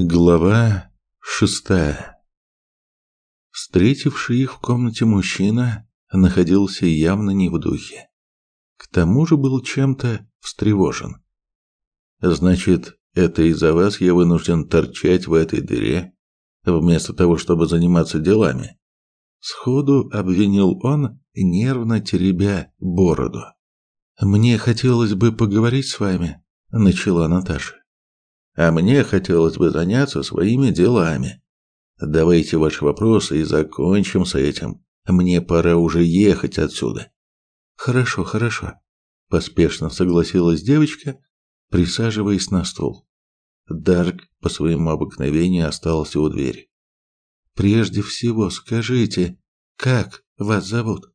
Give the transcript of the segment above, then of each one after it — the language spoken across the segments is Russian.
Глава шестая Встретивший их в комнате мужчина находился явно не в духе. К тому же был чем-то встревожен. «Значит, это из-за вас я вынужден торчать в этой дыре, вместо того, чтобы заниматься делами?» Сходу обвинил он, нервно теребя бороду. «Мне хотелось бы поговорить с вами», — начала Наташа а мне хотелось бы заняться своими делами. Давайте ваши вопросы и закончим с этим. Мне пора уже ехать отсюда. Хорошо, хорошо, поспешно согласилась девочка, присаживаясь на стул. Дарк по своему обыкновению остался у двери. Прежде всего, скажите, как вас зовут?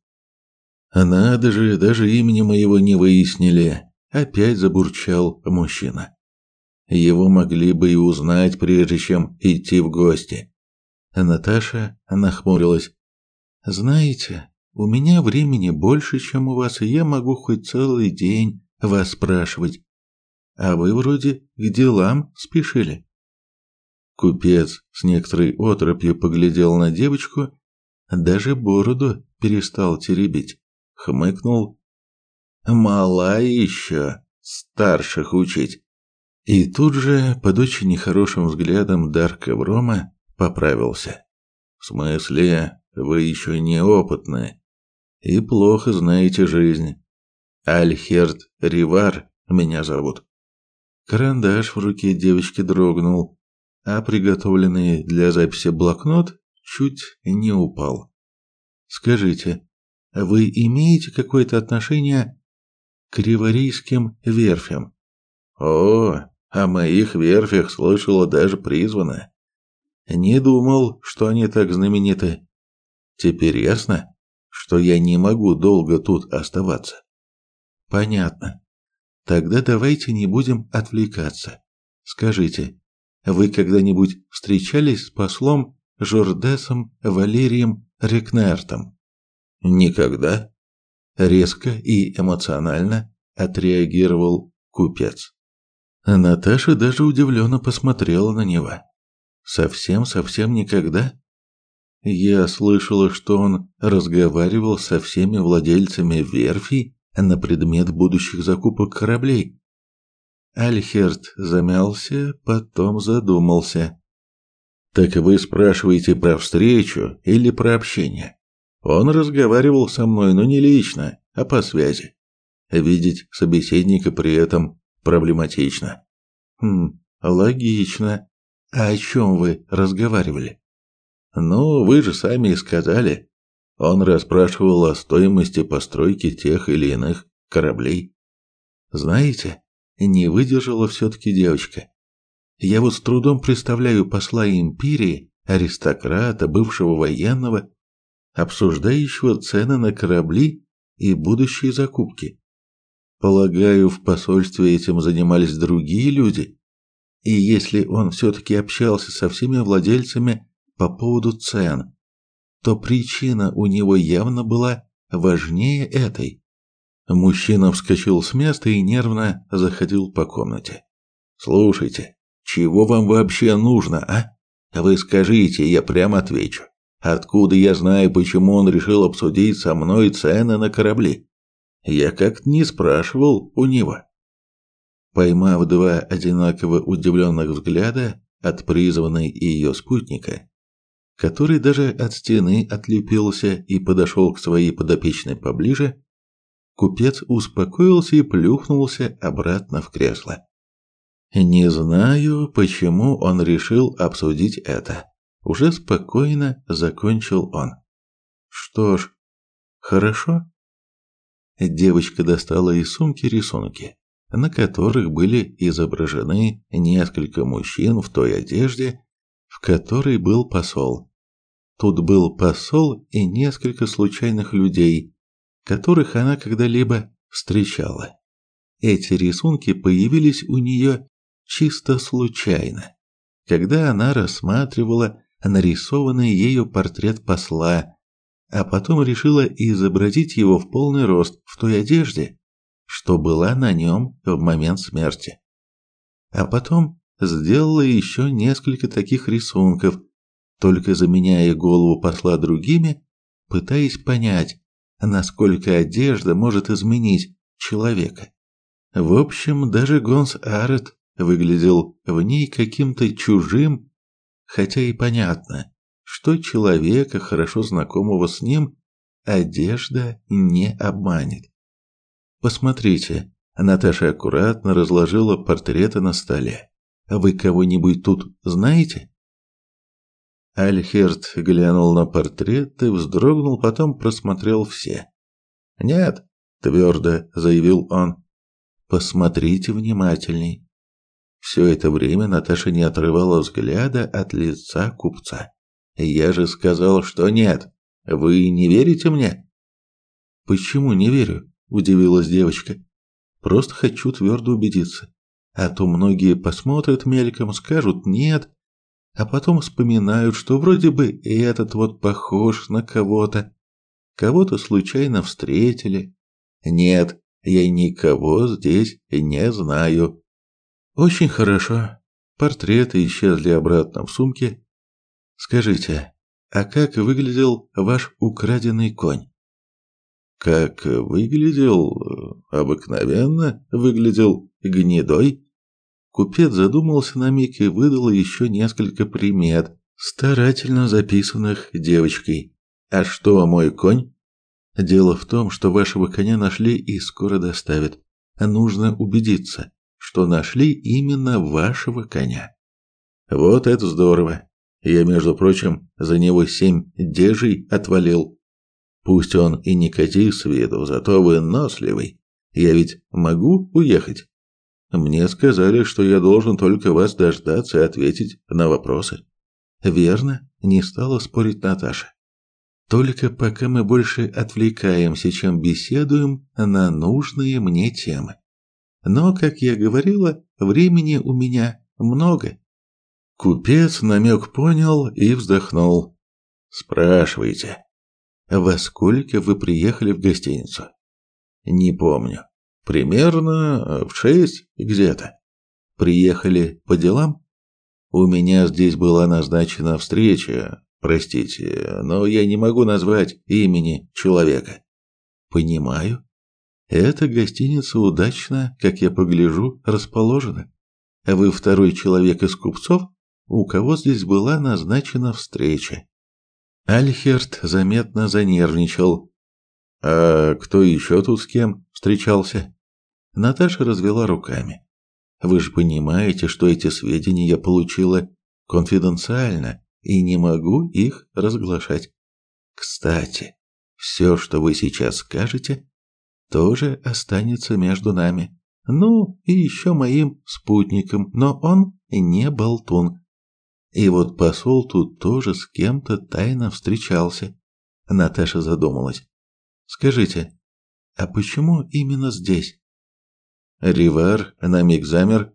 Надо же, даже имени моего не выяснили, опять забурчал мужчина. Его могли бы и узнать, прежде чем идти в гости. Наташа нахмурилась. «Знаете, у меня времени больше, чем у вас, и я могу хоть целый день вас спрашивать. А вы вроде к делам спешили». Купец с некоторой отропью поглядел на девочку, даже бороду перестал теребить, хмыкнул. «Мала еще старших учить». И тут же, под очень нехорошим взглядом Дарка Врома, поправился. «В смысле, вы еще неопытны и плохо знаете жизнь. Альхерт Ривар меня зовут». Карандаш в руке девочки дрогнул, а приготовленный для записи блокнот чуть не упал. «Скажите, вы имеете какое-то отношение к риварийским верфям?» «О, о моих верфях слышала даже призванная. Не думал, что они так знамениты. Теперь ясно, что я не могу долго тут оставаться. Понятно. Тогда давайте не будем отвлекаться. Скажите, вы когда-нибудь встречались с послом Жордесом Валерием Рекнертом? Никогда. Резко и эмоционально отреагировал купец. Наташа даже удивленно посмотрела на него. Совсем-совсем никогда? Я слышала, что он разговаривал со всеми владельцами верфей на предмет будущих закупок кораблей. Альхерт замялся, потом задумался. «Так вы спрашиваете про встречу или про общение?» Он разговаривал со мной, но не лично, а по связи. Видеть собеседника при этом проблематично. Хм, логично. А о чем вы разговаривали? Ну, вы же сами и сказали. Он расспрашивал о стоимости постройки тех или иных кораблей. Знаете, не выдержала все-таки девочка. Я вот с трудом представляю посла империи, аристократа, бывшего военного, обсуждающего цены на корабли и будущие закупки. Полагаю, в посольстве этим занимались другие люди. И если он все-таки общался со всеми владельцами по поводу цен, то причина у него явно была важнее этой. Мужчина вскочил с места и нервно заходил по комнате. «Слушайте, чего вам вообще нужно, а? Вы скажите, я прямо отвечу. Откуда я знаю, почему он решил обсудить со мной цены на корабли? Я как-то не спрашивал у него. Поймав два одинаково удивленных взгляда от призванной и ее спутника, который даже от стены отлепился и подошел к своей подопечной поближе, купец успокоился и плюхнулся обратно в кресло. Не знаю, почему он решил обсудить это. Уже спокойно закончил он. Что ж, хорошо. Девочка достала из сумки рисунки, на которых были изображены несколько мужчин в той одежде, в которой был посол. Тут был посол и несколько случайных людей, которых она когда-либо встречала. Эти рисунки появились у нее чисто случайно, когда она рассматривала нарисованный ею портрет посла а потом решила изобразить его в полный рост в той одежде, что была на нем в момент смерти. А потом сделала еще несколько таких рисунков, только заменяя голову посла другими, пытаясь понять, насколько одежда может изменить человека. В общем, даже Гонс Арет выглядел в ней каким-то чужим, хотя и понятно, что человека, хорошо знакомого с ним, одежда не обманет. Посмотрите, Наташа аккуратно разложила портреты на столе. Вы кого-нибудь тут знаете? Альхерт глянул на портреты, вздрогнул, потом просмотрел все. «Нет», — твердо заявил он, — «посмотрите внимательней». Все это время Наташа не отрывала взгляда от лица купца. «Я же сказал, что нет. Вы не верите мне?» «Почему не верю?» – удивилась девочка. «Просто хочу твердо убедиться. А то многие посмотрят мельком, скажут «нет», а потом вспоминают, что вроде бы этот вот похож на кого-то. Кого-то случайно встретили. Нет, я никого здесь не знаю. Очень хорошо. Портреты исчезли обратно в сумке. Скажите, а как выглядел ваш украденный конь? Как выглядел? Обыкновенно выглядел гнедой. Купец задумался на миг и выдал еще несколько примет, старательно записанных девочкой. «А что, мой конь?» «Дело в том, что вашего коня нашли и скоро доставят. Нужно убедиться, что нашли именно вашего коня». «Вот это здорово! Я, между прочим, за него семь дежей отвалил. Пусть он и не коти с виду, зато выносливый. Я ведь могу уехать?» Мне сказали, что я должен только вас дождаться и ответить на вопросы. Верно, не стала спорить Наташа. Только пока мы больше отвлекаемся, чем беседуем на нужные мне темы. Но, как я говорила, времени у меня много. Купец намек понял и вздохнул. Спрашивайте. Во сколько вы приехали в гостиницу? Не помню. Примерно э, в шесть где-то. Приехали по делам? У меня здесь была назначена встреча, простите, но я не могу назвать имени человека. Понимаю. Эта гостиница удачно, как я погляжу, расположена. Вы второй человек из купцов, у кого здесь была назначена встреча. Альхерт заметно занервничал. А кто еще тут с кем встречался? Наташа развела руками. Вы же понимаете, что эти сведения я получила конфиденциально и не могу их разглашать. Кстати, все, что вы сейчас скажете, тоже останется между нами. Ну, и еще моим спутником, но он не болтун. И вот посол тут тоже с кем-то тайно встречался. Наташа задумалась. Скажите, а почему именно здесь? Ривар на миг замер,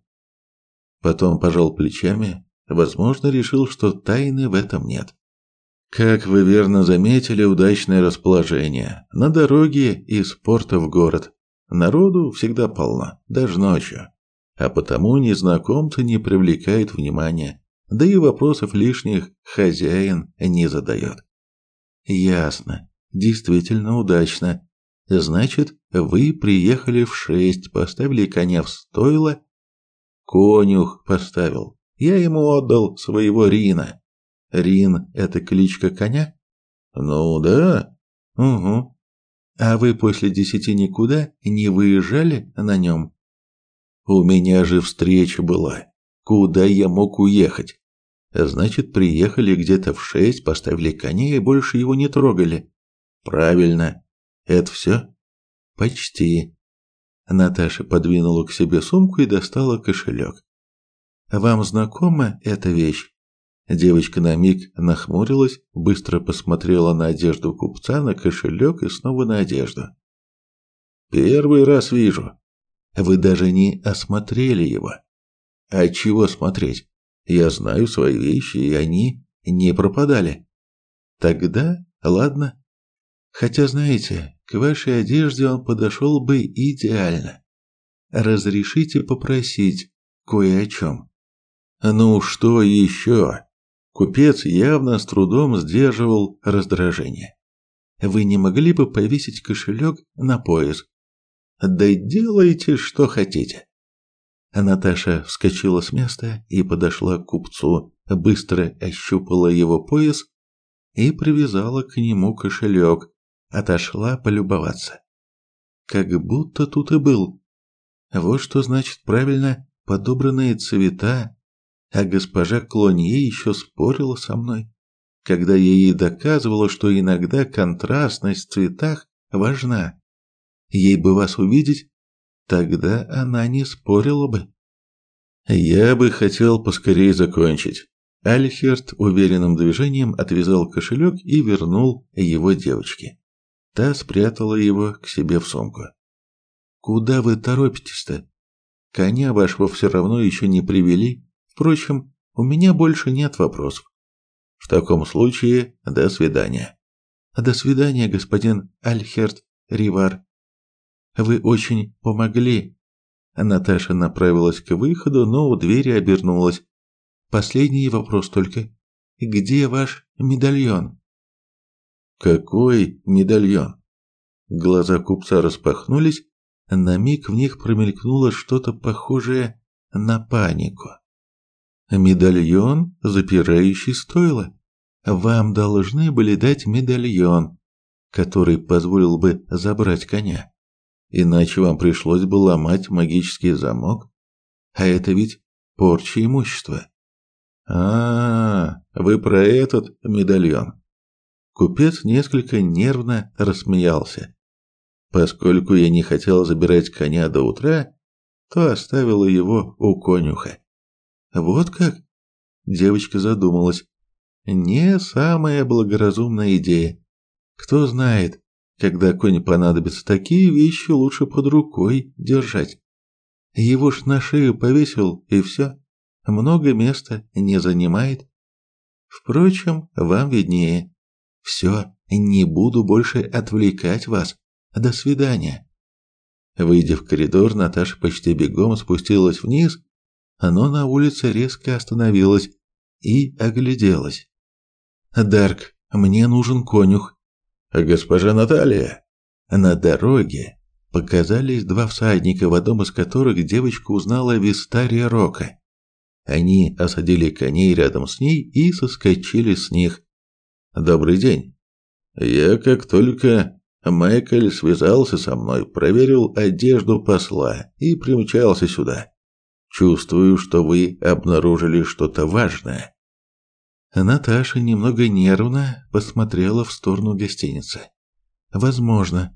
потом пожал плечами, возможно, решил, что тайны в этом нет. Как вы верно заметили, удачное расположение. На дороге из порта в город. Народу всегда полно, даже ночью. А потому незнакомцы не привлекают внимания. Да и вопросов лишних хозяин не задает. Ясно. Действительно удачно. Значит, вы приехали в шесть, поставили коня в стойло. Конюх поставил. Я ему отдал своего Рина. Рин – это кличка коня? Ну да. Угу. А вы после десяти никуда не выезжали на нем? У меня же встреча была. Куда я мог уехать? Значит, приехали где-то в шесть, поставили коня и больше его не трогали. Правильно. Это все? Почти. Наташа подвинула к себе сумку и достала кошелек. Вам знакома эта вещь? Девочка на миг нахмурилась, быстро посмотрела на одежду купца, на кошелек и снова на одежду. Первый раз вижу. Вы даже не осмотрели его. А чего смотреть? Я знаю свои вещи, и они не пропадали. Тогда, ладно, Хотя, знаете, к вашей одежде он подошел бы идеально. Разрешите попросить кое о чем. Ну что еще? Купец явно с трудом сдерживал раздражение. Вы не могли бы повесить кошелек на пояс? Да делайте, что хотите. Наташа вскочила с места и подошла к купцу, быстро ощупала его пояс и привязала к нему кошелек, отошла полюбоваться. Как будто тут и был. Вот что значит правильно подобранные цвета, а госпожа Клонье еще спорила со мной, когда я ей доказывала, что иногда контрастность в цветах важна. Ей бы вас увидеть, тогда она не спорила бы. Я бы хотел поскорее закончить. Альхерт уверенным движением отвязал кошелек и вернул его девочке. Та спрятала его к себе в сумку. «Куда вы торопитесь-то? Коня вашего все равно еще не привели. Впрочем, у меня больше нет вопросов. В таком случае, до свидания». «До свидания, господин Альхерт Ривар. Вы очень помогли». Наташа направилась к выходу, но у двери обернулась. «Последний вопрос только. Где ваш медальон?» Какой медальон? Глаза купца распахнулись, на миг в них промелькнуло что-то похожее на панику. Медальон, запирающий стойло. Вам должны были дать медальон, который позволил бы забрать коня. Иначе вам пришлось бы ломать магический замок. А это ведь порча имущества. А, -а, -а вы про этот медальон. Купец несколько нервно рассмеялся. Поскольку я не хотел забирать коня до утра, то оставила его у конюха. Вот как? Девочка задумалась. Не самая благоразумная идея. Кто знает, когда конь понадобится, такие вещи лучше под рукой держать. Его ж на шею повесил, и все. Много места не занимает. Впрочем, вам виднее. Все, не буду больше отвлекать вас. До свидания. Выйдя в коридор, Наташа почти бегом спустилась вниз, но на улице резко остановилась и огляделась. «Дарк, мне нужен конюх». «Госпожа Наталья». На дороге показались два всадника, в одном из которых девочка узнала Вистария Рока. Они осадили коней рядом с ней и соскочили с них. Добрый день. Я как только Майкл связался со мной, проверил одежду посла и примчался сюда. Чувствую, что вы обнаружили что-то важное. Наташа немного нервно посмотрела в сторону гостиницы. Возможно.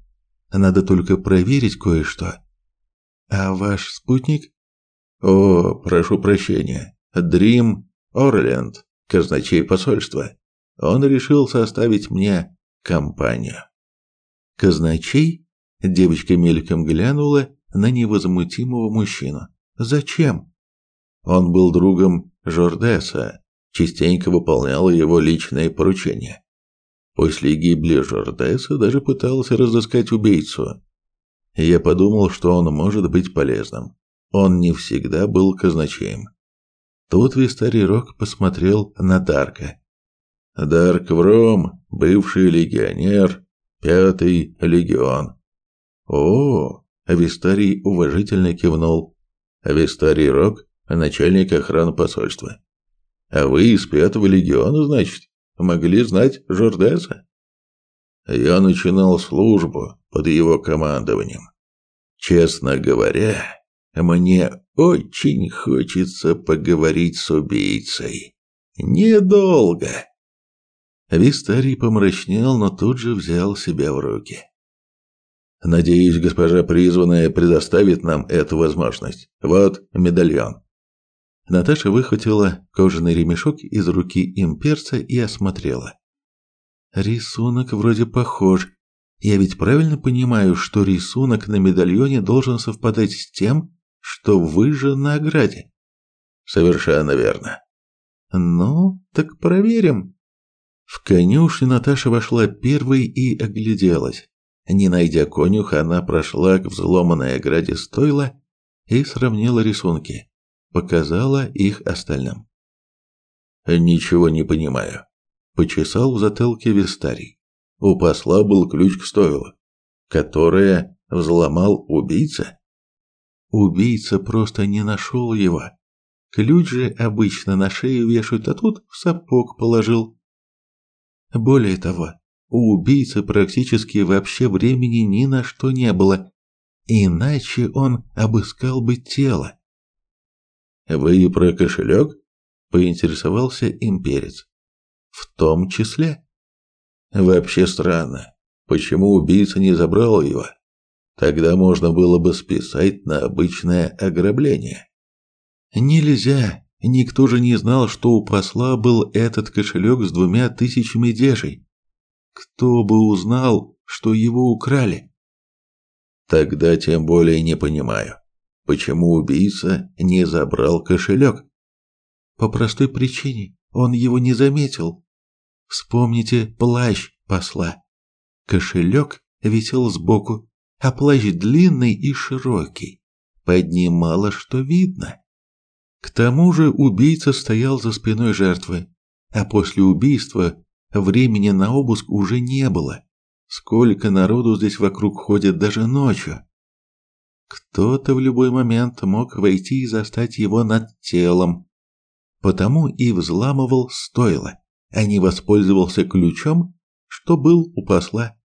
Надо только проверить кое-что. А ваш спутник? О, прошу прощения. Дрим Орленд, казначей посольства он решил составить мне компанию. Казначей? Девочка мельком глянула на невозмутимого мужчину. Зачем? Он был другом Жордеса, частенько выполнял его личные поручения. После гибели Жордеса даже пытался разыскать убийцу. Я подумал, что он может быть полезным. Он не всегда был казначеем. Тут Вистарий Рок посмотрел на Дарка. Дарк Вром, бывший легионер, пятый легион. О, Вистарий уважительно кивнул. Вистарий Рок, начальник охраны посольства. А вы из пятого легиона, значит, могли знать Жордеса? Я начинал службу под его командованием. Честно говоря, мне очень хочется поговорить с убийцей. Недолго. Вистарий помрачнел, но тут же взял себя в руки. «Надеюсь, госпожа призванная предоставит нам эту возможность. Вот медальон». Наташа выхватила кожаный ремешок из руки имперца и осмотрела. «Рисунок вроде похож. Я ведь правильно понимаю, что рисунок на медальоне должен совпадать с тем, что выжжен на ограде?» «Совершенно верно». «Ну, так проверим», в конюшню Наташа вошла первой и огляделась. Не найдя конюха, она прошла к взломанной ограде стойла и сравнила рисунки. Показала их остальным. «Ничего не понимаю», – почесал в затылке Вистарий. «У посла был ключ к стойлу, которое взломал убийца?» Убийца просто не нашел его. Ключ же обычно на шею вешают, а тут в сапог положил. Более того, у убийцы практически вообще времени ни на что не было, иначе он обыскал бы тело. «Вы про кошелек?» – поинтересовался имперец. «В том числе». «Вообще странно. Почему убийца не забрал его? Тогда можно было бы списать на обычное ограбление». «Нельзя. Никто же не знал, что у посла был этот кошелек с двумя тысячами дежей. Кто бы узнал, что его украли?» «Тогда тем более не понимаю почему убийца не забрал кошелек. По простой причине, он его не заметил. Вспомните плащ посла. Кошелек висел сбоку, а плащ длинный и широкий. Под ним мало что видно. К тому же убийца стоял за спиной жертвы, а после убийства времени на обыск уже не было. Сколько народу здесь вокруг ходит даже ночью. Кто-то в любой момент мог войти и застать его над телом. Потому и взламывал стойло, а не воспользовался ключом, что был у посла.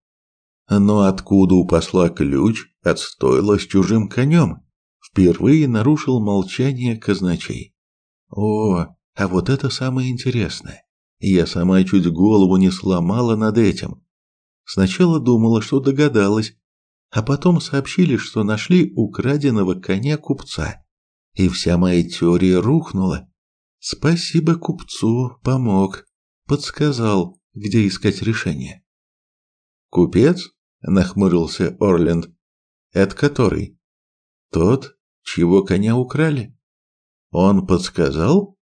Но откуда у посла ключ от стойла с чужим конем? Впервые нарушил молчание казначей. О, а вот это самое интересное. Я сама чуть голову не сломала над этим. Сначала думала, что догадалась, а потом сообщили, что нашли украденного коня купца. И вся моя теория рухнула. Спасибо купцу, помог, подсказал, где искать решение. Купец? нахмурился Орленд. Это который? Тот, чьего коня украли? Он подсказал?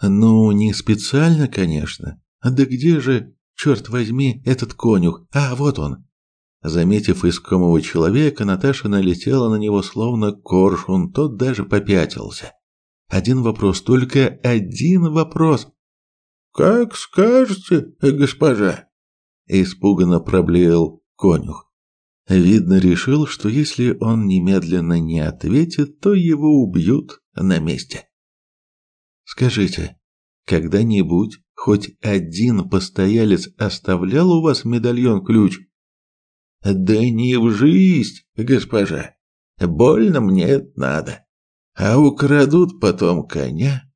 Ну, не специально, конечно. Да где же, черт возьми, этот конюх? А, вот он. Заметив искомого человека, Наташа налетела на него словно коршун, тот даже попятился. Один вопрос, только один вопрос. «Как скажете, госпожа?» Испуганно проблеял конюх. Видно, решил, что если он немедленно не ответит, то его убьют на месте. «Скажите, когда-нибудь хоть один постоялец оставлял у вас медальон-ключ?» Да не в жизнь, госпожа. Больно мне это надо. А украдут потом коня,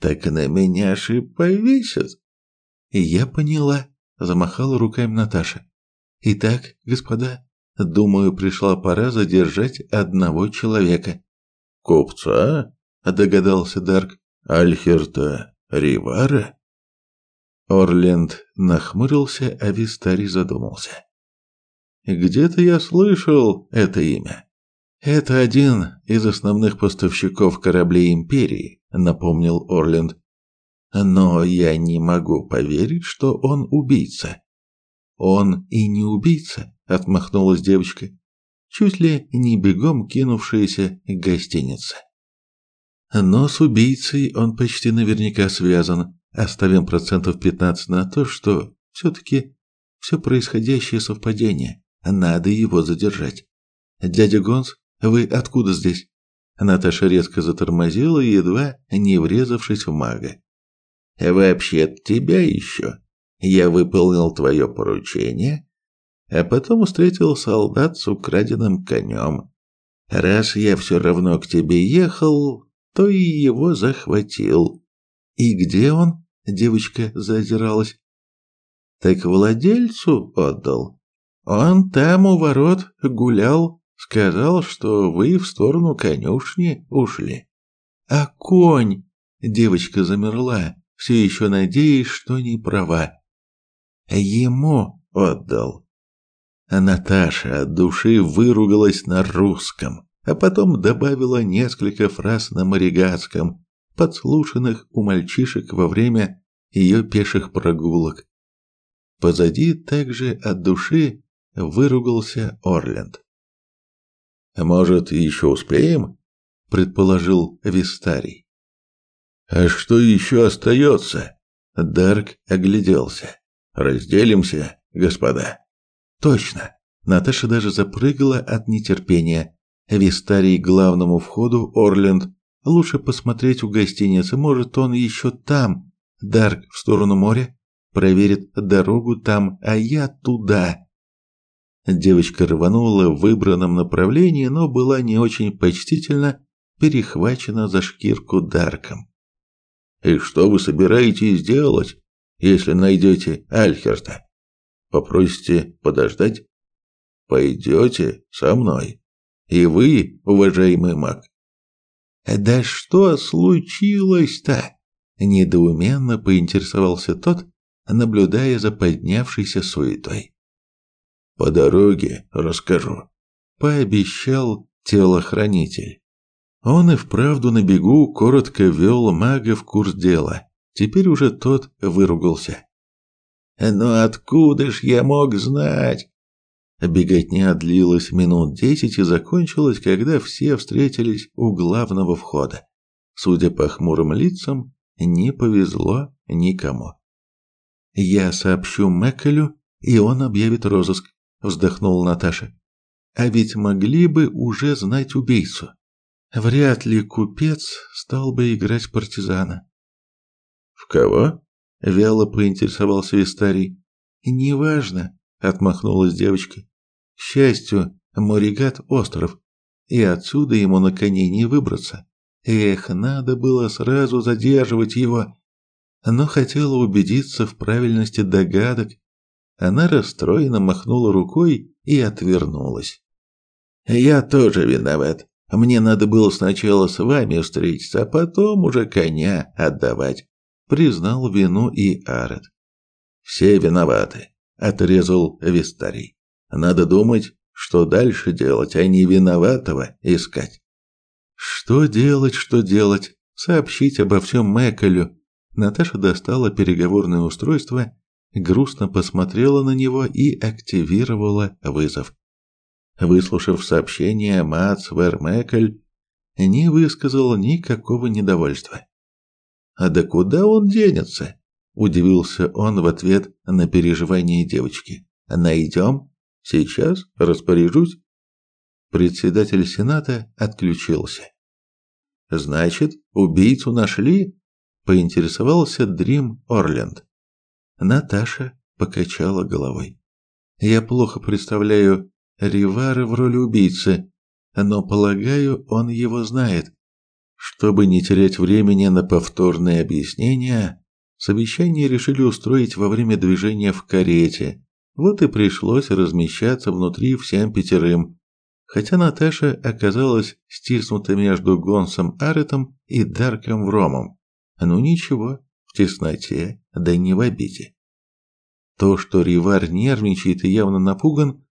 так на меня ж и повесят. Я поняла, замахала руками Наташа. Итак, господа, думаю, пришла пора задержать одного человека. Купца? догадался Дарк. Альхерта Ривара? Орленд нахмурился, а Вистари задумался. Где-то я слышал это имя. Это один из основных поставщиков кораблей Империи, напомнил Орленд. Но я не могу поверить, что он убийца. Он и не убийца, отмахнулась девочка, чуть ли не бегом кинувшаяся к гостинице. Но с убийцей он почти наверняка связан. Оставим процентов 15 на то, что все-таки все происходящее совпадение. Надо его задержать. Дядя Гонс, вы откуда здесь? Наташа резко затормозила, едва не врезавшись в мага. Вообще-то тебя еще. Я выполнил твое поручение, а потом встретил солдат с украденным конем. Раз я все равно к тебе ехал, то и его захватил. И где он? Девочка зазиралась. Так владельцу отдал. Он там у ворот гулял, сказал, что вы в сторону конюшни ушли. А конь? Девочка замерла, все еще надеясь, что не права. Ему отдал. Наташа от души выругалась на русском, а потом добавила несколько фраз на маригатском, подслушанных у мальчишек во время ее пеших прогулок. Позади также от души выругался Орленд. «Может, еще успеем?» предположил Вистарий. А что еще остается? Дарк огляделся. Разделимся, господа. Точно. Наташа даже запрыгала от нетерпения. Вистарий к главному входу Орленд. Лучше посмотреть у гостиницы, может, он еще там. Дарк в сторону моря проверит дорогу там, а я туда. Девочка рванула в выбранном направлении, но была не очень почтительно перехвачена за шкирку Дарком. «И что вы собираетесь делать, если найдете Альхерта? Попросите подождать? Пойдете со мной? И вы, уважаемый маг?» «Да что случилось-то?» Недоуменно поинтересовался тот, наблюдая за поднявшейся суетой. «По дороге расскажу», — пообещал телохранитель. Он и вправду на бегу коротко ввел мага в курс дела. Теперь уже тот выругался. «Ну откуда ж я мог знать?» Беготня длилась минут десять и закончилась, когда все встретились у главного входа. Судя по хмурым лицам, не повезло никому. «Я сообщу Мэккелю, и он объявит розыск», — вздохнула Наташа. «А ведь могли бы уже знать убийцу. Вряд ли купец стал бы играть партизана». «В кого?» — вяло поинтересовался Вистарий. «Неважно», — отмахнулась девочка. «К счастью, Моригат — остров, и отсюда ему на коне не выбраться. Эх, надо было сразу задерживать его, но хотела убедиться в правильности догадок. Она расстроенно махнула рукой и отвернулась. «Я тоже виноват. Мне надо было сначала с вами встретиться, а потом уже коня отдавать», — признал вину и Арет. «Все виноваты», — отрезал Вистарий. «Надо думать, что дальше делать, а не виноватого искать». «Что делать, что делать? Сообщить обо всем Мэколю, Наташа достала переговорное устройство, грустно посмотрела на него и активировала вызов. Выслушав сообщение, Мац Вермекель не высказал никакого недовольства. «А да куда он денется?» – удивился он в ответ на переживание девочки. «Найдем? Сейчас распоряжусь». Председатель Сената отключился. «Значит, убийцу нашли?» поинтересовался Дрим Орленд. Наташа покачала головой. Я плохо представляю Ривара в роли убийцы, но полагаю, он его знает. Чтобы не терять времени на повторные объяснения, совещание решили устроить во время движения в карете. Вот и пришлось размещаться внутри всем пятерым, хотя Наташа оказалась стиснута между Гонсом Аретом и Дарком Вромом. Ну ничего, в тесноте, да не в обиде. То, что Ривар нервничает и явно напуган,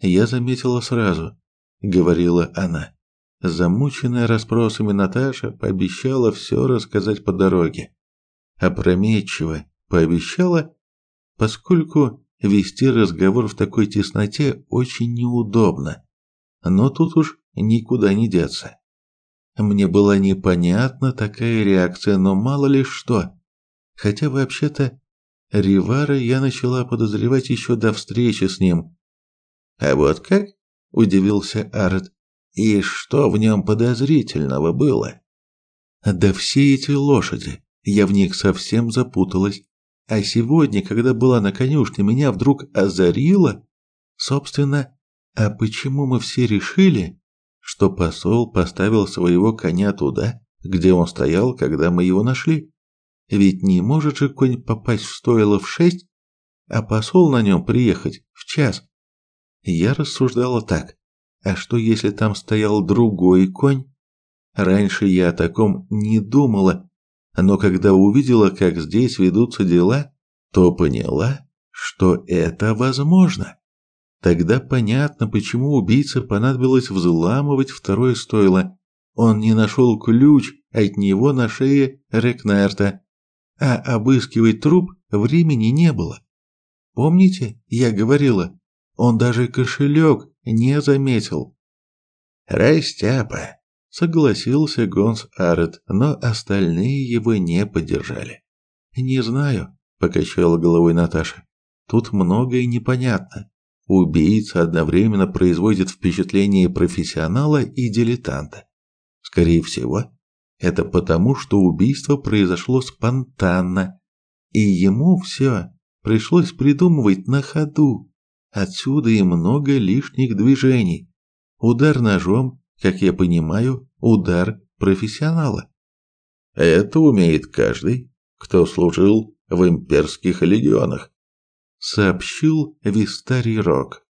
я заметила сразу, говорила она. Замученная расспросами Наташа пообещала все рассказать по дороге. Опрометчиво пообещала, поскольку вести разговор в такой тесноте очень неудобно. Но тут уж никуда не деться. Мне была непонятна такая реакция, но мало ли что. Хотя вообще-то Ривара я начала подозревать еще до встречи с ним. А вот как? удивился Арт. И что в нем подозрительного было? Да все эти лошади, я в них совсем запуталась. А сегодня, когда была на конюшне, меня вдруг озарило, собственно, а почему мы все решили, что посол поставил своего коня туда, где он стоял, когда мы его нашли. Ведь не может же конь попасть в стойло в шесть, а посол на нем приехать в час. Я рассуждала так. А что если там стоял другой конь? Раньше я о таком не думала, но когда увидела, как здесь ведутся дела, то поняла, что это возможно. Тогда понятно, почему убийце понадобилось взламывать второе стойло. Он не нашел ключ от него на шее Рекнерта, а обыскивать труп времени не было. Помните, я говорила, он даже кошелек не заметил. Растяпа, согласился Гонс Арет, но остальные его не поддержали. Не знаю, покачала головой Наташа. Тут многое непонятно. Убийца одновременно производит впечатление профессионала и дилетанта. Скорее всего, это потому, что убийство произошло спонтанно, и ему все пришлось придумывать на ходу. Отсюда и много лишних движений. Удар ножом, как я понимаю, удар профессионала. Это умеет каждый, кто служил в имперских легионах, сообщил Вистарий Рок.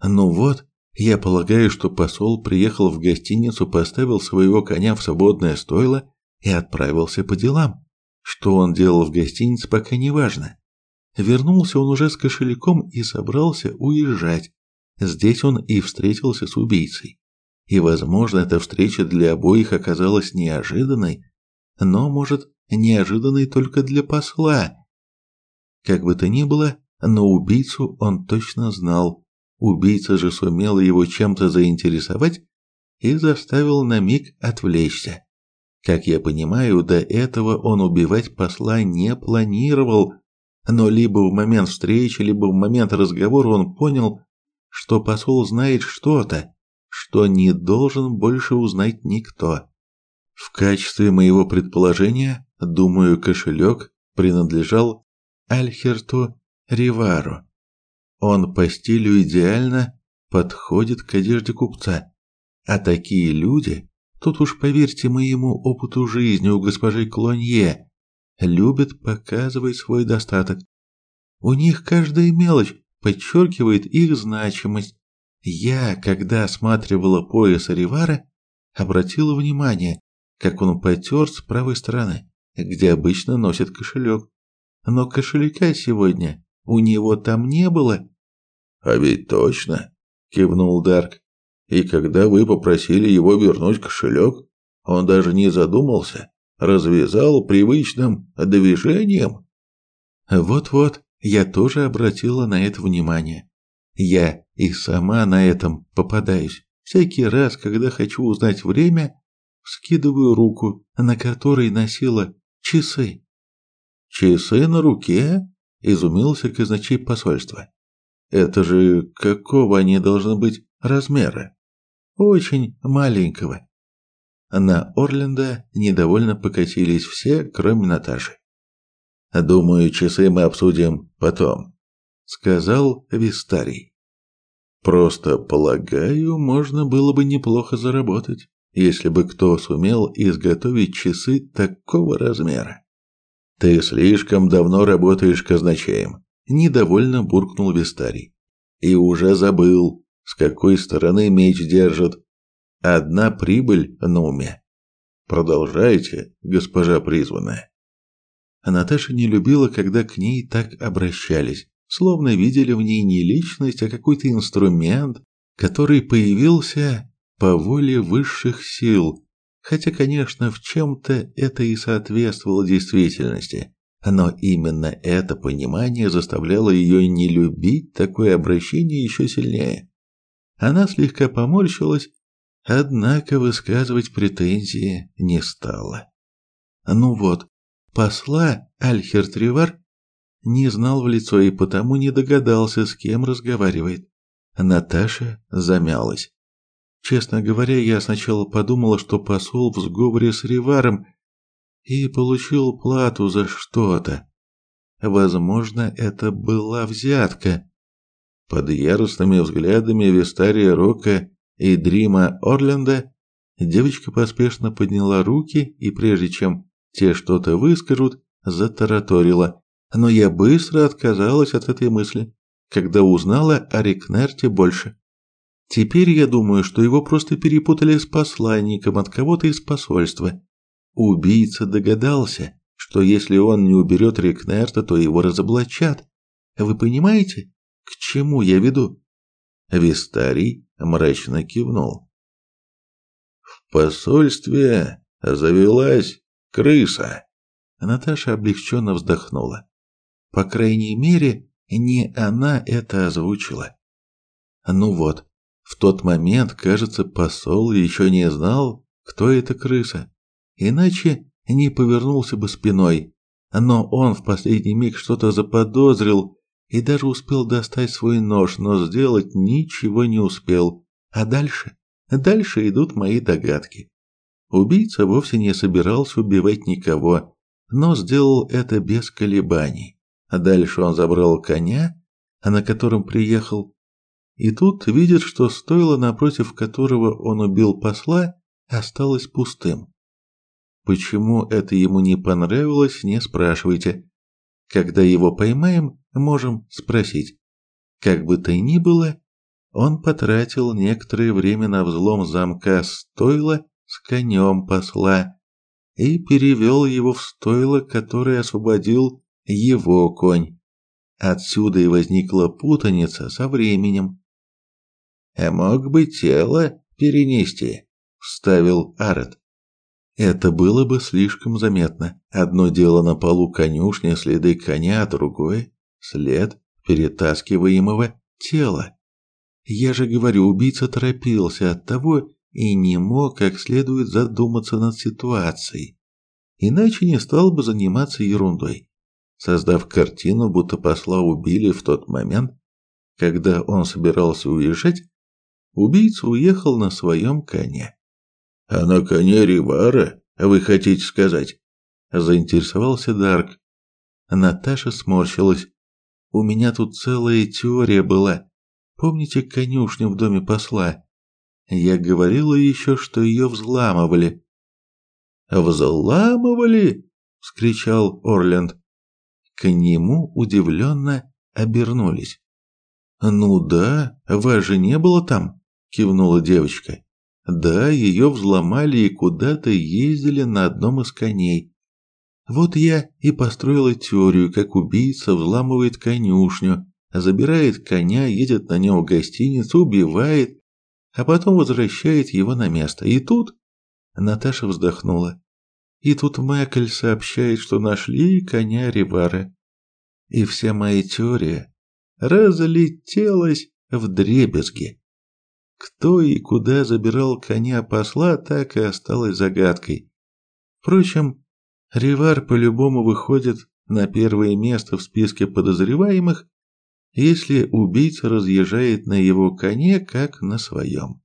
Ну вот, я полагаю, что посол приехал в гостиницу, поставил своего коня в свободное стойло и отправился по делам. Что он делал в гостинице, пока не важно. Вернулся он уже с кошельком и собрался уезжать. Здесь он и встретился с убийцей. И, возможно, эта встреча для обоих оказалась неожиданной, но, может, неожиданной только для посла. Как бы то ни было, но убийцу он точно знал. Убийца же сумел его чем-то заинтересовать и заставил на миг отвлечься. Как я понимаю, до этого он убивать посла не планировал, но либо в момент встречи, либо в момент разговора он понял, что посол знает что-то, что не должен больше узнать никто. В качестве моего предположения, думаю, кошелек принадлежал Альхерту Ривару. Он по стилю идеально подходит к одежде купца. А такие люди, тут уж поверьте моему опыту жизни у госпожи Клонье, любят показывать свой достаток. У них каждая мелочь подчеркивает их значимость. Я, когда осматривала пояс Ривара, обратила внимание, как он потер с правой стороны, где обычно носит кошелек. Но кошелька сегодня у него там не было. А ведь точно, кивнул Дарк. И когда вы попросили его вернуть кошелек, он даже не задумался, развязал привычным движением. Вот-вот, я тоже обратила на это внимание. Я и сама на этом попадаюсь. Всякий раз, когда хочу узнать время, скидываю руку, на которой носила часы. Часы на руке? изумился казначей посольства. Это же какого они должны быть размера? Очень маленького. На Орленда недовольно покатились все, кроме Наташи. Думаю, часы мы обсудим потом, сказал Вистарий. Просто полагаю, можно было бы неплохо заработать, если бы кто сумел изготовить часы такого размера. Ты слишком давно работаешь казначеем, недовольно буркнул Вистарий. И уже забыл, с какой стороны меч держит. Одна прибыль на уме. Продолжайте, госпожа призванная. Наташа не любила, когда к ней так обращались, словно видели в ней не личность, а какой-то инструмент, который появился по воле высших сил, Хотя, конечно, в чем-то это и соответствовало действительности, но именно это понимание заставляло ее не любить такое обращение еще сильнее. Она слегка поморщилась, однако высказывать претензии не стала. Ну вот, посла Альхерт Ривар не знал в лицо и потому не догадался, с кем разговаривает. Наташа замялась. Честно говоря, я сначала подумала, что посол в сговоре с Риваром и получил плату за что-то. Возможно, это была взятка. Под яростными взглядами Вестария Рока и Дрима Орленда девочка поспешно подняла руки и прежде чем те что-то выскажут, затараторила. Но я быстро отказалась от этой мысли, когда узнала о Рикнерте больше. Теперь я думаю, что его просто перепутали с посланником от кого-то из посольства. Убийца догадался, что если он не уберет Рикнерта, то его разоблачат. Вы понимаете, к чему я веду? Вистарий мрачно кивнул. В посольстве завелась крыса. Наташа облегченно вздохнула. По крайней мере, не она это озвучила. Ну вот, в тот момент, кажется, посол еще не знал, кто эта крыса. Иначе не повернулся бы спиной. Но он в последний миг что-то заподозрил и даже успел достать свой нож, но сделать ничего не успел. А дальше? Дальше идут мои догадки. Убийца вовсе не собирался убивать никого, но сделал это без колебаний. Дальше он забрал коня, на котором приехал, и тут видит, что стойло, напротив которого он убил посла, осталось пустым. Почему это ему не понравилось, не спрашивайте. Когда его поймаем, можем спросить. Как бы то ни было, он потратил некоторое время на взлом замка стойла с конем посла и перевел его в стойло, которое освободил его конь. Отсюда и возникла путаница со временем. «А мог бы тело перенести», — вставил Арет. Это было бы слишком заметно. Одно дело на полу конюшни следы коня, а другое — след перетаскиваемого тела. Я же говорю, убийца торопился от того и не мог как следует задуматься над ситуацией. Иначе не стал бы заниматься ерундой, создав картину, будто посла убили в тот момент, когда он собирался уезжать, убийца уехал на своем коне. «А на коне Ривара, вы хотите сказать?» Заинтересовался Дарк. Наташа сморщилась. «У меня тут целая теория была. Помните конюшню в доме посла? Я говорила еще, что ее взламывали». «Взламывали?» — вскричал Орленд. К нему удивленно обернулись. «Ну да, вас же не было там», — кивнула девочка. Да, ее взломали и куда-то ездили на одном из коней. Вот я и построила теорию, как убийца взламывает конюшню, забирает коня, едет на нем в гостиницу, убивает, а потом возвращает его на место. И тут... Наташа вздохнула. И тут Мэкль сообщает, что нашли коня Ривара. И вся моя теория разлетелась в дребезги. Кто и куда забирал коня посла, так и осталось загадкой. Впрочем, Ривар по-любому выходит на первое место в списке подозреваемых, если убийца разъезжает на его коне, как на своем.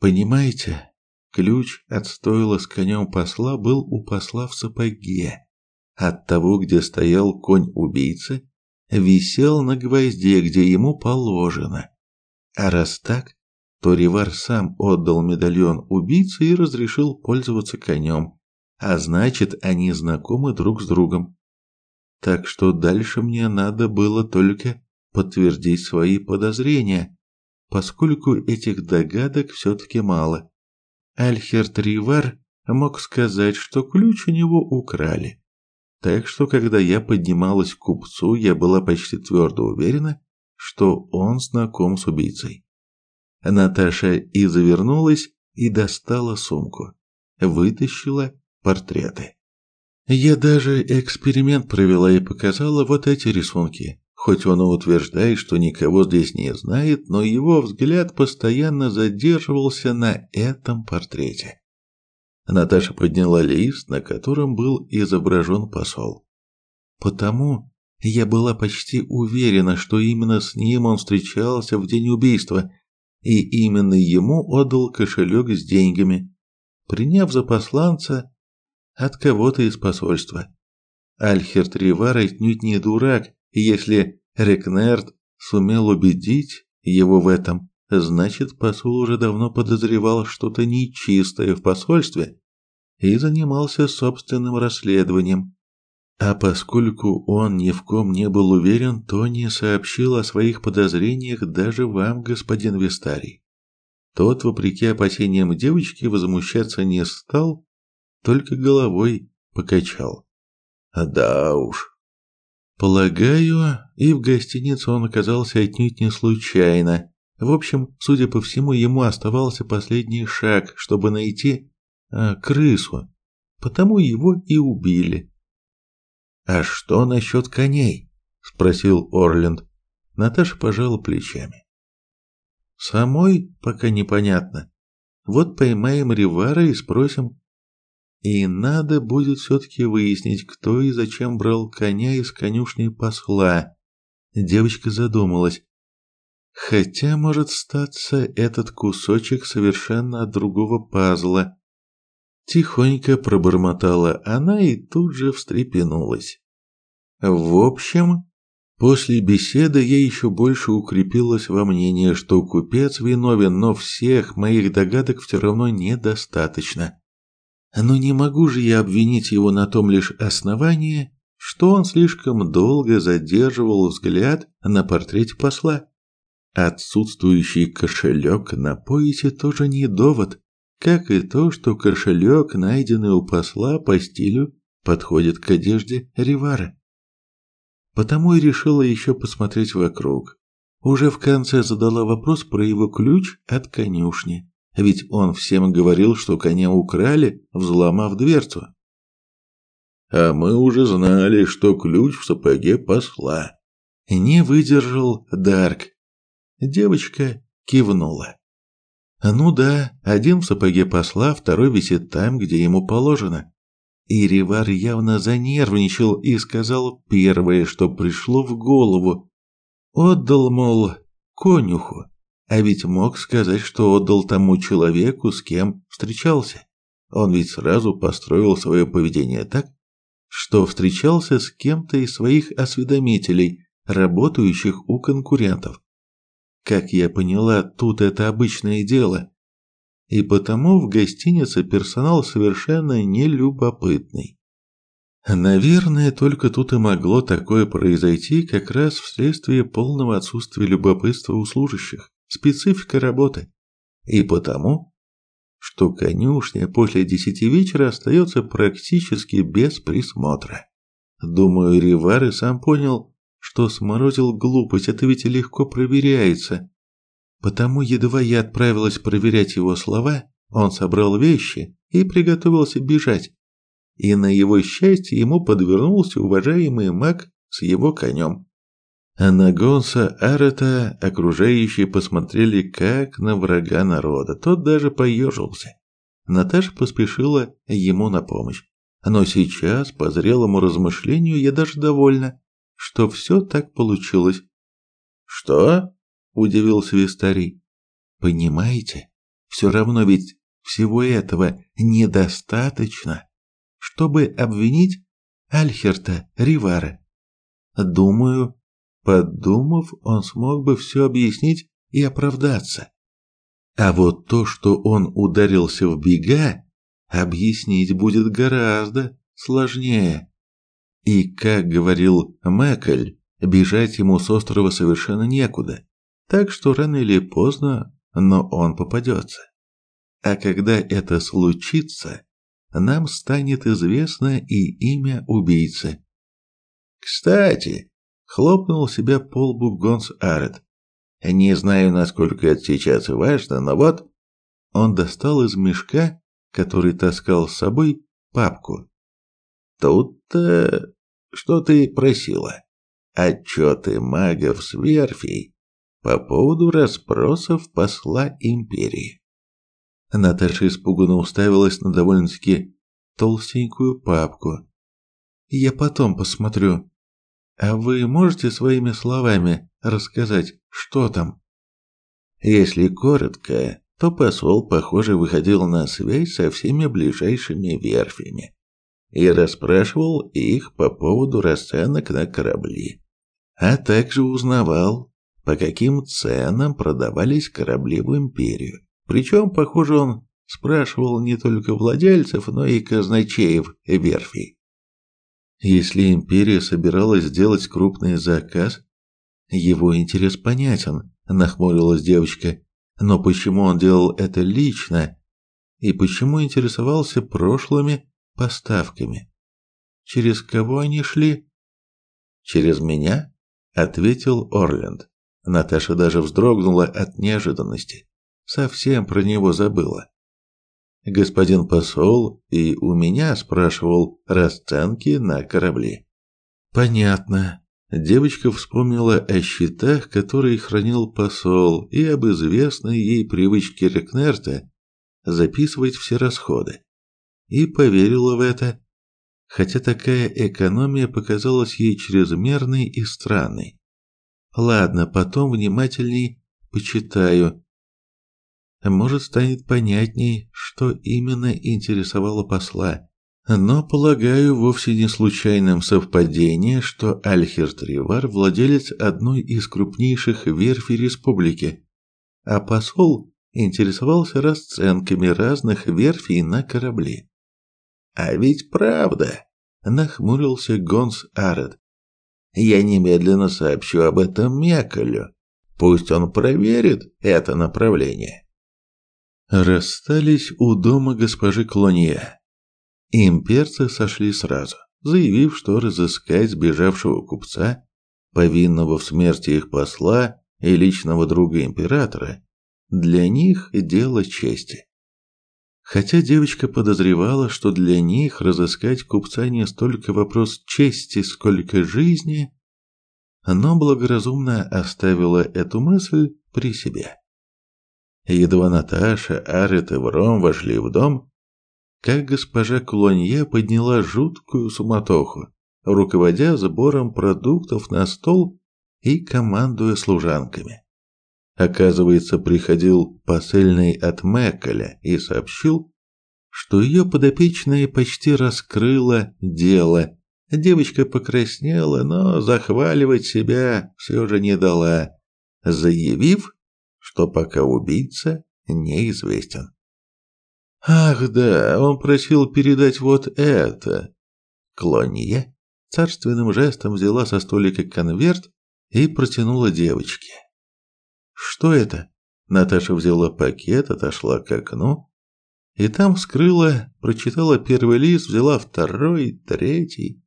Понимаете, ключ от стойла с конем посла был у посла в сапоге. От того, где стоял конь убийцы, висел на гвозде, где ему положено. А раз так, то Ривар сам отдал медальон убийце и разрешил пользоваться конем, а значит, они знакомы друг с другом. Так что дальше мне надо было только подтвердить свои подозрения, поскольку этих догадок все-таки мало. Альхерт Ривар мог сказать, что ключ у него украли. Так что, когда я поднималась к купцу, я была почти твердо уверена, что он знаком с убийцей. Наташа и завернулась, и достала сумку. Вытащила портреты. Я даже эксперимент провела и показала вот эти рисунки. Хоть он и утверждает, что никого здесь не знает, но его взгляд постоянно задерживался на этом портрете. Наташа подняла лист, на котором был изображен посол. Потому я была почти уверена, что именно с ним он встречался в день убийства – и именно ему отдал кошелек с деньгами, приняв за посланца от кого-то из посольства. Альхерт Ривар отнюдь не дурак, и если Рекнерд сумел убедить его в этом, значит посол уже давно подозревал что-то нечистое в посольстве и занимался собственным расследованием. А поскольку он ни в ком не был уверен, то не сообщил о своих подозрениях даже вам, господин Вистарий. Тот, вопреки опасениям девочки, возмущаться не стал, только головой покачал. Да уж. Полагаю, и в гостинице он оказался отнюдь не случайно. В общем, судя по всему, ему оставался последний шаг, чтобы найти э, крысу. Потому его и убили. «А что насчет коней?» – спросил Орленд. Наташа пожала плечами. «Самой пока непонятно. Вот поймаем Ривара и спросим. И надо будет все-таки выяснить, кто и зачем брал коня из конюшни посла. Девочка задумалась. Хотя, может статься, этот кусочек совершенно от другого пазла. Тихонько пробормотала она и тут же встрепенулась. В общем, после беседы я еще больше укрепилась во мнении, что купец виновен, но всех моих догадок все равно недостаточно. Но не могу же я обвинить его на том лишь основании, что он слишком долго задерживал взгляд на портрете посла. Отсутствующий кошелек на поясе тоже не довод, как и то, что кошелек, найденный у посла по стилю, подходит к одежде Ривара. Потому и решила еще посмотреть вокруг. Уже в конце задала вопрос про его ключ от конюшни, ведь он всем говорил, что коня украли, взломав дверцу. А мы уже знали, что ключ в сапоге посла. Не выдержал Дарк. Девочка кивнула. Ну да, один в сапоге посла, второй висит там, где ему положено. И Ривар явно занервничал и сказал первое, что пришло в голову. Отдал, мол, конюху. А ведь мог сказать, что отдал тому человеку, с кем встречался. Он ведь сразу построил свое поведение так, что встречался с кем-то из своих осведомителей, работающих у конкурентов. Как я поняла, тут это обычное дело и потому в гостинице персонал совершенно нелюбопытный. Наверное, только тут и могло такое произойти как раз вследствие полного отсутствия любопытства у служащих, специфика работы. И потому, что конюшня после десяти вечера остается практически без присмотра. Думаю, Ривар и сам понял, что сморозил глупость, это ведь легко проверяется. Потому едва я отправилась проверять его слова, он собрал вещи и приготовился бежать. И на его счастье ему подвернулся уважаемый маг с его конем. А на Гонса Арета окружающие посмотрели как на врага народа, тот даже поежился. Наташа поспешила ему на помощь. Но сейчас, по зрелому размышлению, я даже довольна, что все так получилось. «Что?» удивился Вистарий. Понимаете, все равно ведь всего этого недостаточно, чтобы обвинить Альхерта Ривара. Думаю, подумав, он смог бы все объяснить и оправдаться. А вот то, что он ударился в бега, объяснить будет гораздо сложнее. И, как говорил Мэкль, бежать ему с острова совершенно некуда. Так что рано или поздно, но он попадется. А когда это случится, нам станет известно и имя убийцы. Кстати, хлопнул себя по лбу Гонс Арет. Не знаю, насколько это сейчас важно, но вот он достал из мешка, который таскал с собой, папку. Тут-то что ты просила? Отчеты магов с верфей по поводу расспросов посла империи. Наташа испуганно уставилась на довольно-таки толстенькую папку. «Я потом посмотрю. А вы можете своими словами рассказать, что там?» Если коротко, то посол, похоже, выходил на связь со всеми ближайшими верфями и расспрашивал их по поводу расценок на корабли, а также узнавал, по каким ценам продавались корабли в империю. Причем, похоже, он спрашивал не только владельцев, но и казначеев верфей. Если империя собиралась сделать крупный заказ, его интерес понятен, нахмурилась девочка. Но почему он делал это лично? И почему интересовался прошлыми поставками? Через кого они шли? Через меня, ответил Орленд. Наташа даже вздрогнула от неожиданности. Совсем про него забыла. Господин посол и у меня спрашивал расценки на корабли. Понятно. Девочка вспомнила о счетах, которые хранил посол, и об известной ей привычке Рекнерта записывать все расходы. И поверила в это, хотя такая экономия показалась ей чрезмерной и странной. Ладно, потом внимательней почитаю. Может, станет понятней, что именно интересовало посла. Но, полагаю, вовсе не случайным совпадение, что Альхерт Ривар владелец одной из крупнейших верфей республики, а посол интересовался расценками разных верфей на корабли. А ведь правда, нахмурился Гонс Аред. Я немедленно сообщу об этом Мекалю. Пусть он проверит это направление. Расстались у дома госпожи Клонье. Имперцы сошли сразу, заявив, что разыскать сбежавшего купца, повинного в смерти их посла и личного друга императора, для них дело чести. Хотя девочка подозревала, что для них разыскать купца не столько вопрос чести, сколько жизни, но благоразумно оставила эту мысль при себе. Едва Наташа, Арет и Вром вошли в дом, как госпожа Клонье подняла жуткую суматоху, руководя сбором продуктов на стол и командуя служанками. Оказывается, приходил посыльный от Мекколя и сообщил, что ее подопечная почти раскрыла дело. Девочка покраснела, но захваливать себя все же не дала, заявив, что пока убийца неизвестен. Ах да, он просил передать вот это. Клонье царственным жестом взяла со столика конверт и протянула девочке. Что это? Наташа взяла пакет, отошла к окну и там вскрыла, прочитала первый лист, взяла второй, третий.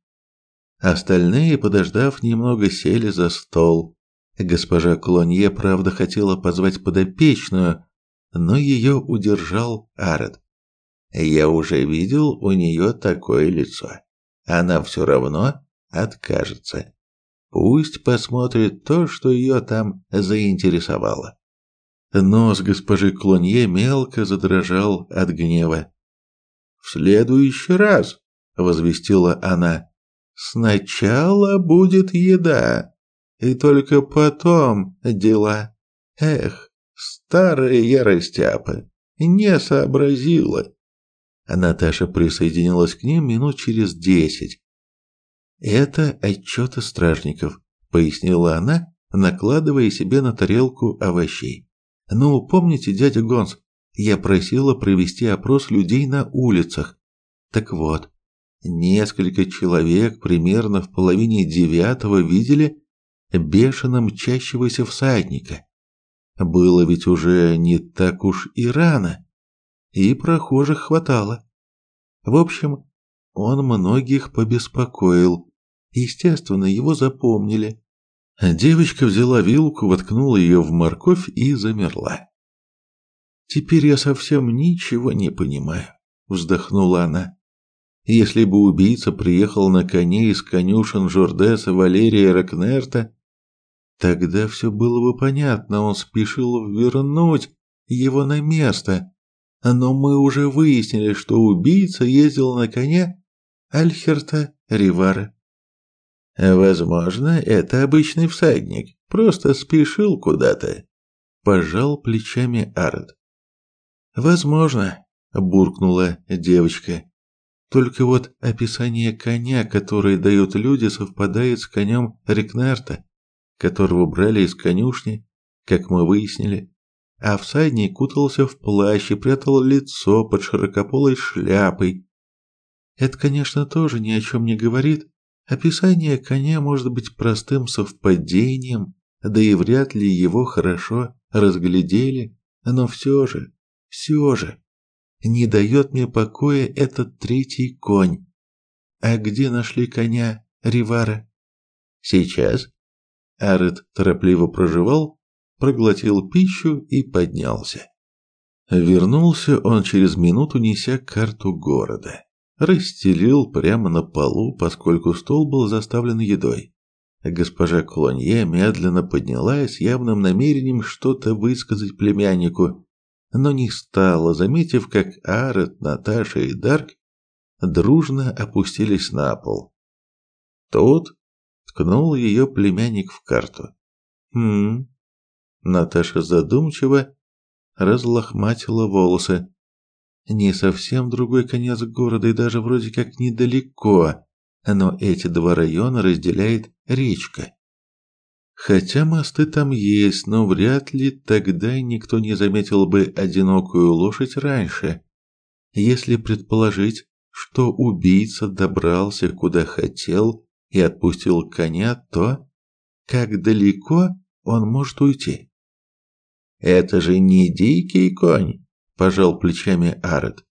Остальные, подождав немного, сели за стол. Госпожа Клонье, правда, хотела позвать подопечную, но ее удержал Арет. Я уже видел у нее такое лицо. Она все равно откажется. Пусть посмотрит то, что ее там заинтересовало. Нос госпожи Клонье мелко задрожал от гнева. «В следующий раз», — возвестила она, — «сначала будет еда, и только потом дела. Эх, старая я растяпа, не сообразила». Наташа присоединилась к ним минут через десять, «Это отчеты стражников», — пояснила она, накладывая себе на тарелку овощей. «Ну, помните, дядя Гонс, я просила провести опрос людей на улицах. Так вот, несколько человек примерно в половине девятого видели бешено мчащегося всадника. Было ведь уже не так уж и рано, и прохожих хватало. В общем, он многих побеспокоил, Естественно, его запомнили. Девочка взяла вилку, воткнула ее в морковь и замерла. «Теперь я совсем ничего не понимаю», — вздохнула она. «Если бы убийца приехал на коне из конюшен Жордеса Валерия Ракнерта, тогда все было бы понятно, он спешил вернуть его на место. Но мы уже выяснили, что убийца ездил на коне Альхерта Ривара. Возможно, это обычный всадник, просто спешил куда-то. Пожал плечами Ард. Возможно, буркнула девочка. Только вот описание коня, который дают люди, совпадает с конем Рикнарта, которого брали из конюшни, как мы выяснили. А всадник кутался в плащ и прятал лицо под широкополой шляпой. Это, конечно, тоже ни о чем не говорит, Описание коня может быть простым совпадением, да и вряд ли его хорошо разглядели, но все же, все же, не дает мне покоя этот третий конь. А где нашли коня Ривара? Сейчас. Арет торопливо проживал, проглотил пищу и поднялся. Вернулся он через минуту, неся карту города расстелил прямо на полу, поскольку стол был заставлен едой. Госпожа Клонье медленно поднялась с явным намерением что-то высказать племяннику, но не стала, заметив, как Арет, Наташа и Дарк дружно опустились на пол. Тут ткнул ее племянник в карту. «Хм...» Наташа задумчиво разлохматила волосы. «Не совсем другой конец города и даже вроде как недалеко, но эти два района разделяет речка. Хотя мосты там есть, но вряд ли тогда никто не заметил бы одинокую лошадь раньше. Если предположить, что убийца добрался куда хотел и отпустил коня, то как далеко он может уйти? Это же не дикий конь, пожал плечами Арет.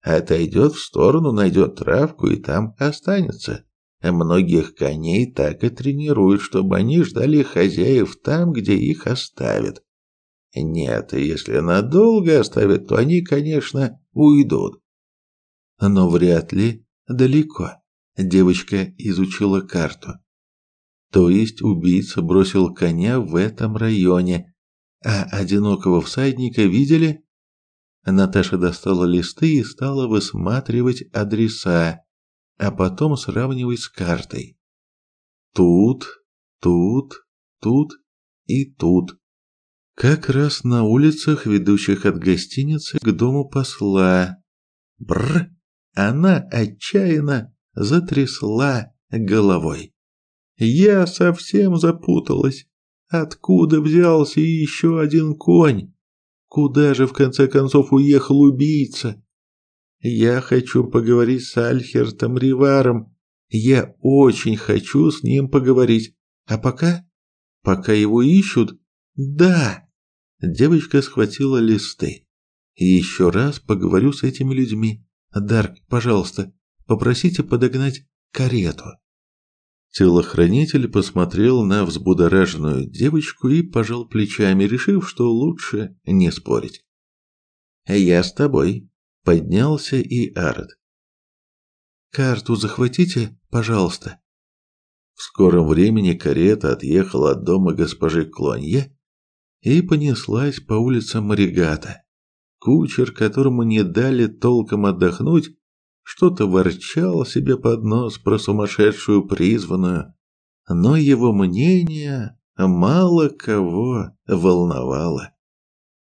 Отойдет в сторону, найдет травку и там останется. Многих коней так и тренируют, чтобы они ждали хозяев там, где их оставят. Нет, если надолго оставят, то они, конечно, уйдут. Но вряд ли далеко. Девочка изучила карту. То есть убийца бросил коня в этом районе, а одинокого всадника видели? Наташа достала листы и стала высматривать адреса а потом сравнивай с картой. Тут, тут, тут и тут. Как раз на улицах, ведущих от гостиницы к дому посла. Бр! Она отчаянно затрясла головой. Я совсем запуталась. Откуда взялся еще один конь? Куда же в конце концов уехал убийца? Я хочу поговорить с Альхертом Риваром. Я очень хочу с ним поговорить. А пока? Пока его ищут? Да. Девочка схватила листы. Еще раз поговорю с этими людьми. Дарк, пожалуйста, попросите подогнать карету. Телохранитель посмотрел на взбудораженную девочку и пожал плечами, решив, что лучше не спорить. «Я с тобой», Поднялся и Арт. «Карту захватите, пожалуйста». В скором времени карета отъехала от дома госпожи Клонье и понеслась по улицам Маригата. Кучер, которому не дали толком отдохнуть, что-то ворчал себе под нос про сумасшедшую призванную, но его мнение мало кого волновало.